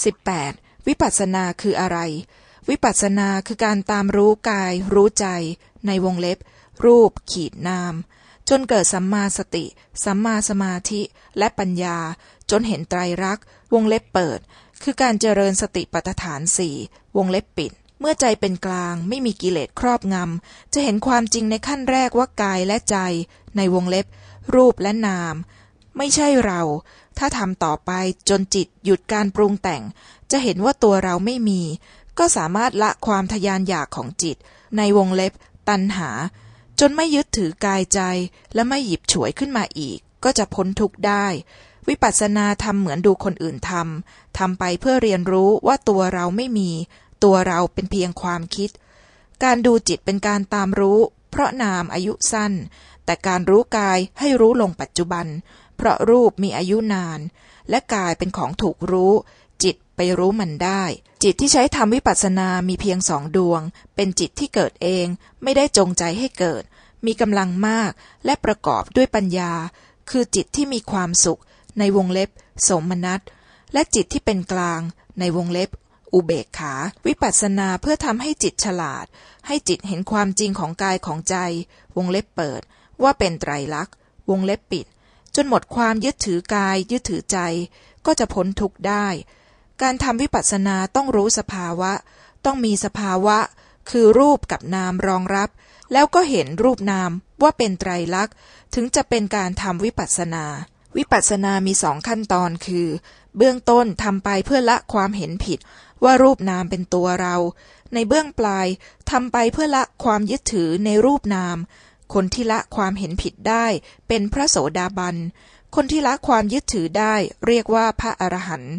18. วิปัสสนาคืออะไร วิปัสสนาคือการตามรู้กาย รู้ใจ ในวงเล็บ รูป ขีดนาม จนเกิดสัมมาสติ สัมมาสมาธิ และปัญญา จนเห็นไตรลักษณ์ วงเล็บเปิด คือการเจริญสติปัฏฐานสี่วงเล็บปิด เมื่อใจเป็นกลางไม่มีกิเลสครอบงำ จะเห็นความจริงในขั้นแรกว่ากายและใจ ในวงเล็บ รูปและนาม ไม่ใช่เรา ถ้าทำต่อไปจนจิตหยุดการปรุงแต่ง จะเห็นว่าตัวเราไม่มี ก็สามารถละความทยานอยากของจิต ในวงเล็บ ตัณหา จนไม่ยึดถือกายใจ และไม่หยิบฉวยขึ้นมาอีก ก็จะพ้นทุกข์ได้ วิปัสสนาทำเหมือนดูคนอื่นทำทำไปเพื่อเรียนรู้ว่าตัวเราไม่มี ตัวเราเป็นเพียงความคิด การดูจิตเป็นการตามรู้ เพราะนามอายุสั้น แต่การรู้กายให้รู้ลงปัจจุบัน เพราะรูปมีอายุนาน และกายเป็นของถูกรู้ จิตไปรู้มันได้ จิตที่ใช้ทำวิปัสสนามีเพียงสองดวง เป็นจิตที่เกิดเอง ไม่ได้จงใจให้เกิด มีกำลังมากและประกอบด้วยปัญญา คือจิตที่มีความสุข ในวงเล็บ สมนัตและจิตที่เป็นกลาง ในวงเล็บ อุเบกขา วิปัสสนาเพื่อทำให้จิตฉลาด ให้จิตเห็นความจริงของกายของใจ วงเล็บเปิด ว่าเป็นไตรลักษณ์ วงเล็บปิด จนหมดความยึดถือกายยึดถือใจ ก็จะพ้นทุกข์ได้ การทำวิปัสสนาต้องรู้สภาวะ ต้องมีสภาวะ คือรูปกับนามรองรับ แล้วก็เห็นรูปนามว่าเป็นไตรลักษณ์ ถึงจะเป็นการทำวิปัสสนา วิปัสสนามีสองขั้นตอนคือ เบื้องต้นทำไปเพื่อละความเห็นผิด ว่ารูปนามเป็นตัวเรา ในเบื้องปลายทำไปเพื่อละความยึดถือในรูปนาม คนที่ละความเห็นผิดได้เป็นพระโสดาบัน คนที่ละความยึดถือได้เรียกว่าพระอรหันต์